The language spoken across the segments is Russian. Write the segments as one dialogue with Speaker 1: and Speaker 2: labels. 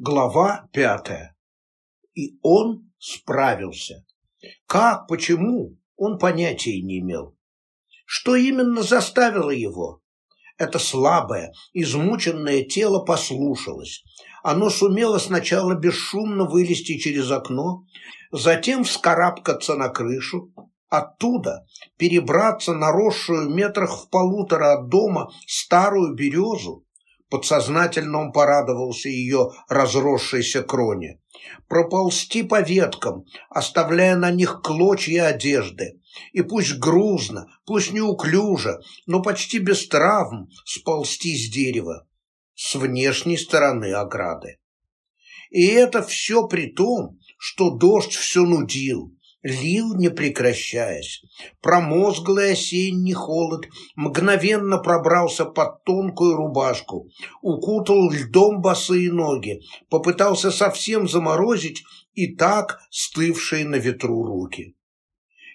Speaker 1: Глава пятая. И он справился. Как, почему, он понятия не имел. Что именно заставило его? Это слабое, измученное тело послушалось. Оно сумело сначала бесшумно вылезти через окно, затем вскарабкаться на крышу, оттуда перебраться на росшую метрах в полутора от дома старую березу, подсознательно он порадовался ее разросшейся кроне, проползти по веткам, оставляя на них клочья одежды, и пусть грузно, пусть неуклюже, но почти без травм сползти с дерева, с внешней стороны ограды. И это все при том, что дождь все нудил, лил не прекращаясь. Промозглый осенний холод мгновенно пробрался под тонкую рубашку, укутал льдом босые ноги, попытался совсем заморозить и так стывшие на ветру руки.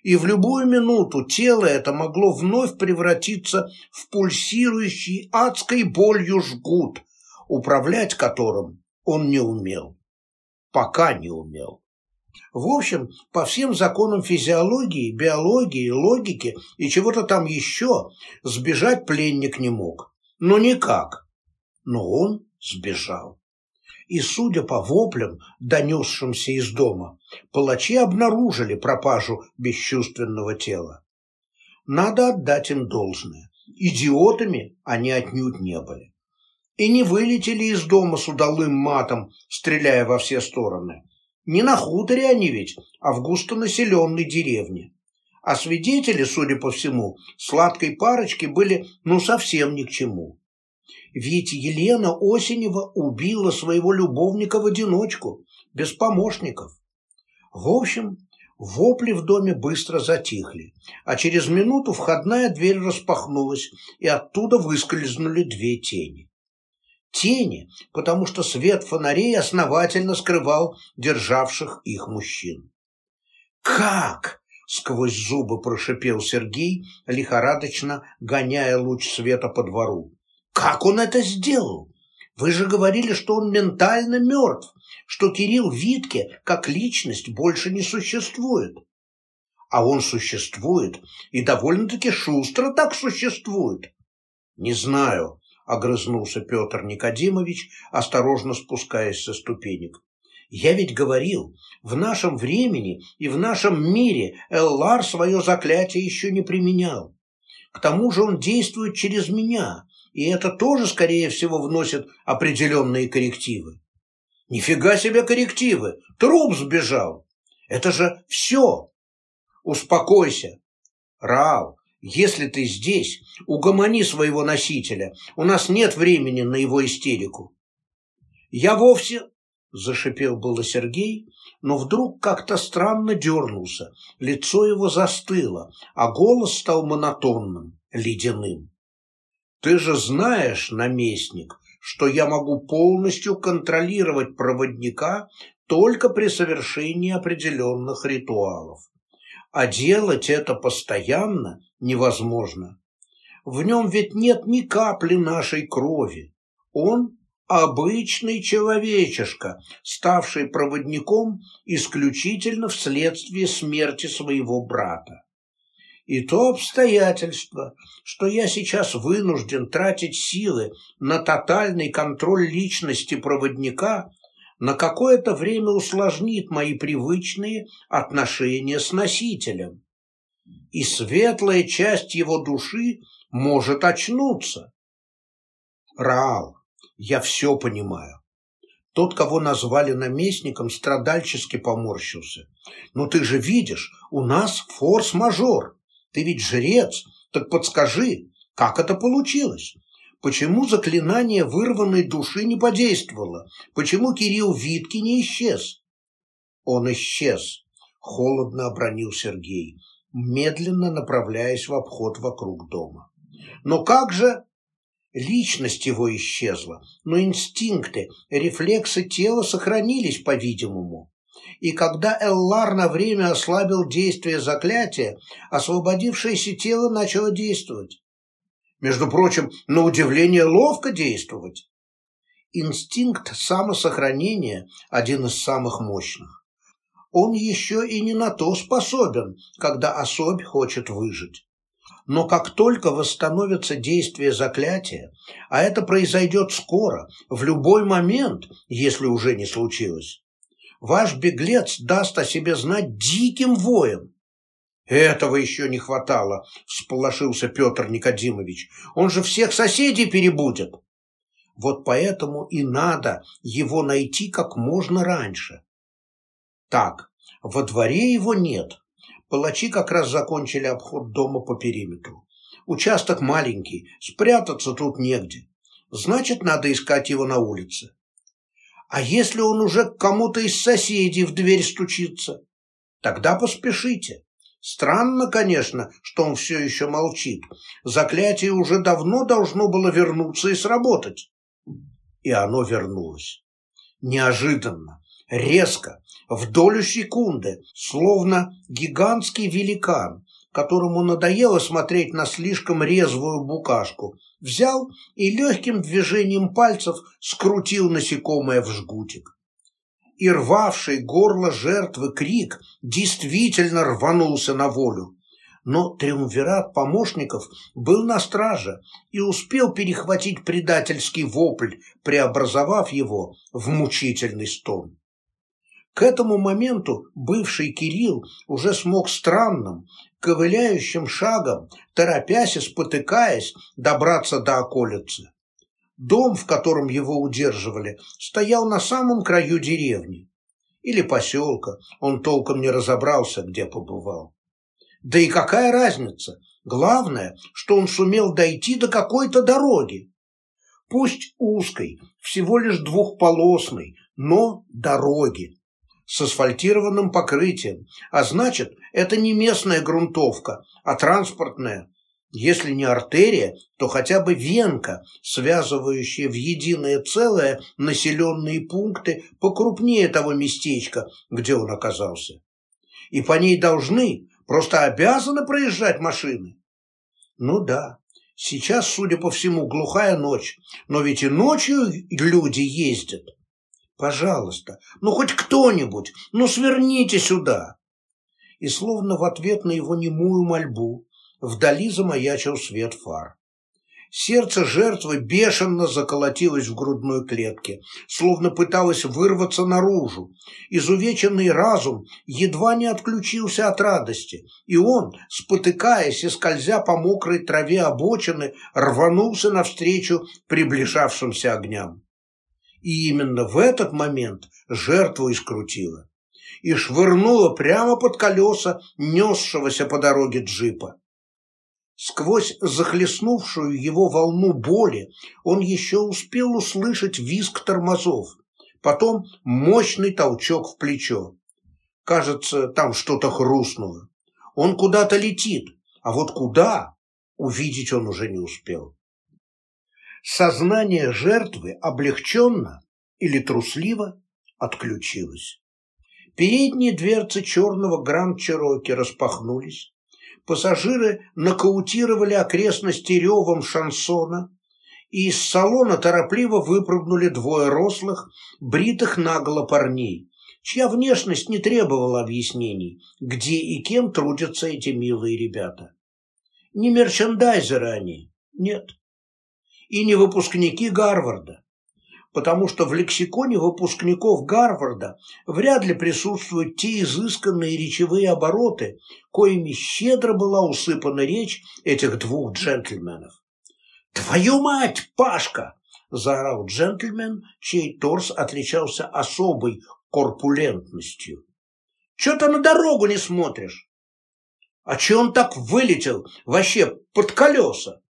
Speaker 1: И в любую минуту тело это могло вновь превратиться в пульсирующий адской болью жгут, управлять которым он не умел. Пока не умел. В общем, по всем законам физиологии, биологии, логики и чего-то там еще сбежать пленник не мог. Но никак. Но он сбежал. И, судя по воплям, донесшимся из дома, палачи обнаружили пропажу бесчувственного тела. Надо отдать им должное. Идиотами они отнюдь не были. И не вылетели из дома с удалым матом, стреляя во все стороны не на хуторе они ведь, а в густонаселенной деревне. А свидетели, судя по всему, сладкой парочки были ну совсем ни к чему. Ведь Елена Осенева убила своего любовника в одиночку, без помощников. В общем, вопли в доме быстро затихли, а через минуту входная дверь распахнулась, и оттуда выскользнули две тени тени, потому что свет фонарей основательно скрывал державших их мужчин. «Как?» — сквозь зубы прошипел Сергей, лихорадочно гоняя луч света по двору. «Как он это сделал? Вы же говорили, что он ментально мертв, что Кирилл Витке как личность больше не существует». А он существует, и довольно-таки шустро так существует. Не знаю, — огрызнулся Петр Никодимович, осторожно спускаясь со ступенек. «Я ведь говорил, в нашем времени и в нашем мире Эллар свое заклятие еще не применял. К тому же он действует через меня, и это тоже, скорее всего, вносит определенные коррективы». «Нифига себе коррективы! Труп сбежал! Это же все!» «Успокойся!» «Рал, если ты здесь, угомони своего носителя. У нас нет времени на его истерику. Я вовсе... Зашипел было Сергей, но вдруг как-то странно дернулся. Лицо его застыло, а голос стал монотонным, ледяным. Ты же знаешь, наместник, что я могу полностью контролировать проводника только при совершении определенных ритуалов. А делать это постоянно невозможно. В нем ведь нет ни капли нашей крови. Он обычный человечишка, ставший проводником исключительно вследствие смерти своего брата. И то обстоятельство, что я сейчас вынужден тратить силы на тотальный контроль личности проводника, на какое-то время усложнит мои привычные отношения с носителем. И светлая часть его души может очнуться. Раал, я все понимаю. Тот, кого назвали наместником, страдальчески поморщился. Но ты же видишь, у нас форс-мажор. Ты ведь жрец, так подскажи, как это получилось? Почему заклинание вырванной души не подействовало? Почему Кирилл Витки не исчез? Он исчез, холодно обронил Сергей, медленно направляясь в обход вокруг дома. Но как же... Личность его исчезла, но инстинкты, рефлексы тела сохранились, по-видимому. И когда Эллар на время ослабил действие заклятия, освободившееся тело начало действовать между прочим, на удивление ловко действовать. Инстинкт самосохранения один из самых мощных. Он еще и не на то способен, когда особь хочет выжить. Но как только восстановится действие заклятия, а это произойдет скоро, в любой момент, если уже не случилось, ваш беглец даст о себе знать диким воем. Этого еще не хватало, всполошился Петр Никодимович. Он же всех соседей перебудет. Вот поэтому и надо его найти как можно раньше. Так, во дворе его нет, Палачи как раз закончили обход дома по периметру. Участок маленький, спрятаться тут негде. Значит, надо искать его на улице. А если он уже к кому-то из соседей в дверь стучится? Тогда поспешите. Странно, конечно, что он все еще молчит. Заклятие уже давно должно было вернуться и сработать. И оно вернулось. Неожиданно, резко, в долю секунды, словно гигантский великан, которому надоело смотреть на слишком резвую букашку, взял и легким движением пальцев скрутил насекомое в жгутик. И рвавший горло жертвы крик действительно рванулся на волю. Но триумвират помощников был на страже и успел перехватить предательский вопль, преобразовав его в мучительный стон. К этому моменту бывший Кирилл уже смог странным, ковыляющим шагом, торопясь и спотыкаясь, добраться до околицы. Дом, в котором его удерживали, стоял на самом краю деревни. Или поселка, он толком не разобрался, где побывал. Да и какая разница? Главное, что он сумел дойти до какой-то дороги. Пусть узкой, всего лишь двухполосной, но дороги с асфальтированным покрытием, а значит, это не местная грунтовка, а транспортная. Если не артерия, то хотя бы венка, связывающая в единое целое населенные пункты покрупнее того местечка, где он оказался. И по ней должны, просто обязаны проезжать машины. Ну да, сейчас, судя по всему, глухая ночь, но ведь и ночью люди ездят. Пожалуйста, ну хоть кто-нибудь, ну сверните сюда. И словно в ответ на его немую мольбу вдали замаячил свет фар. Сердце жертвы бешено заколотилось в грудной клетке, словно пыталось вырваться наружу. Изувеченный разум едва не отключился от радости, и он, спотыкаясь и скользя по мокрой траве обочины, рванулся навстречу приближавшимся огням. И именно в этот момент жертву искрутила и швырнула прямо под колеса несшегося по дороге джипа. Сквозь захлестнувшую его волну боли он еще успел услышать визг тормозов, потом мощный толчок в плечо. Кажется, там что-то хрустнуло. Он куда-то летит, а вот куда, увидеть он уже не успел. Сознание жертвы облегченно или трусливо отключилось. Передние дверцы черного Гранд-Чероки распахнулись. Пассажиры нокаутировали окрестности ревом шансона, и из салона торопливо выпрыгнули двое рослых, бритых наголо парней, чья внешность не требовала объяснений, где и кем трудятся эти милые ребята. Не мерчендайзеры они, нет, и не выпускники Гарварда, потому что в лексиконе выпускников Гарварда вряд ли присутствуют те изысканные речевые обороты, коими щедро была усыпана речь этих двух джентльменов. «Твою мать, Пашка!» – заорал джентльмен, чей торс отличался особой корпулентностью. «Чего ты на дорогу не смотришь?» «А че он так вылетел вообще под колеса?»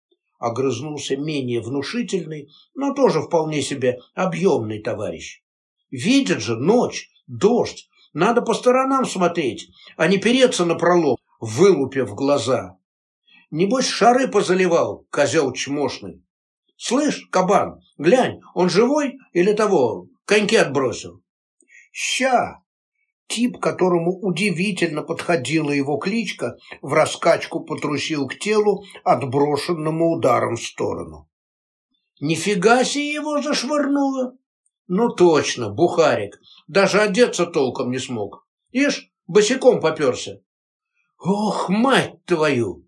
Speaker 1: Огрызнулся менее внушительный, но тоже вполне себе объемный товарищ. Видит же, ночь, дождь, надо по сторонам смотреть, а не переться на пролом, вылупив глаза. Небось, шары позаливал, козел чмошный. Слышь, кабан, глянь, он живой или того, коньки отбросил? Ща, Тип, которому удивительно подходила его кличка, в раскачку потрусил к телу, отброшенному ударом в сторону. Нифига себе его зашвырнуло. Ну точно, бухарик. Даже одеться толком не смог. Ишь, босиком поперся. Ох, мать твою!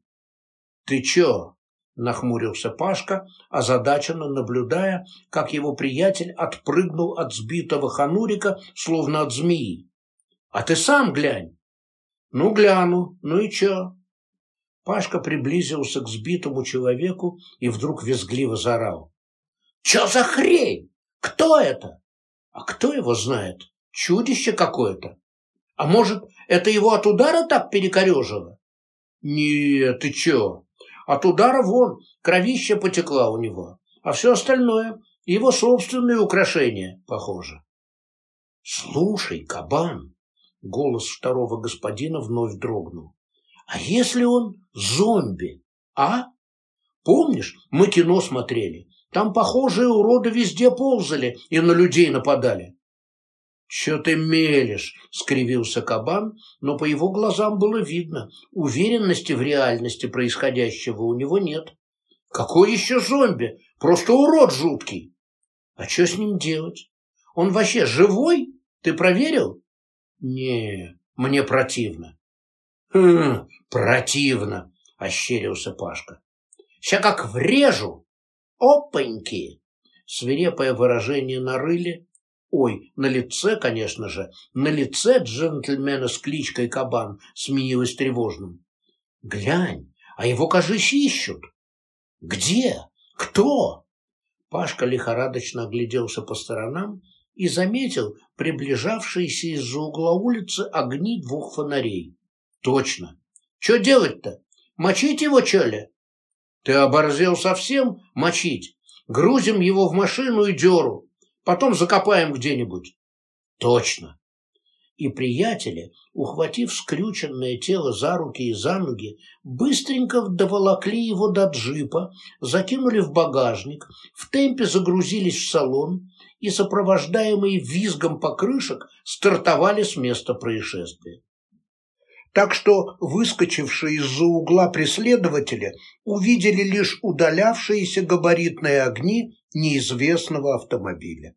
Speaker 1: Ты чё? Нахмурился Пашка, озадаченно наблюдая, как его приятель отпрыгнул от сбитого ханурика, словно от змеи. А ты сам глянь. Ну, гляну. Ну и чё? Пашка приблизился к сбитому человеку и вдруг визгливо заорал. «Чё за хрень? Кто это?» «А кто его знает? Чудище какое-то. А может, это его от удара так перекорежило?» «Нет, ты чё? От удара вон, кровища потекла у него, а все остальное — его собственные украшения, похоже». «Слушай, кабан!» — голос второго господина вновь дрогнул. А если он зомби, а? Помнишь, мы кино смотрели? Там похожие уроды везде ползали и на людей нападали. «Че ты мелешь?» — скривился кабан, но по его глазам было видно, уверенности в реальности происходящего у него нет. «Какой еще зомби? Просто урод жуткий!» «А что с ним делать? Он вообще живой? Ты проверил?» «Не, мне противно. «Хм, противно!» — ощерился Пашка. «Ща как врежу! Опаньки!» Свирепое выражение на рыле, ой, на лице, конечно же, на лице джентльмена с кличкой Кабан сменилось тревожным. «Глянь, а его, кажись, ищут!» «Где? Кто?» Пашка лихорадочно огляделся по сторонам и заметил приближавшиеся из-за угла улицы огни двух фонарей. Точно. Что делать-то? Мочить его, что ли? Ты оборзел совсем? Мочить. Грузим его в машину и деру. Потом закопаем где-нибудь. Точно. И приятели, ухватив скрюченное тело за руки и за ноги, быстренько доволокли его до джипа, закинули в багажник, в темпе загрузились в салон и, сопровождаемые визгом покрышек, стартовали с места происшествия так что выскочившие из-за угла преследователи увидели лишь удалявшиеся габаритные огни неизвестного автомобиля.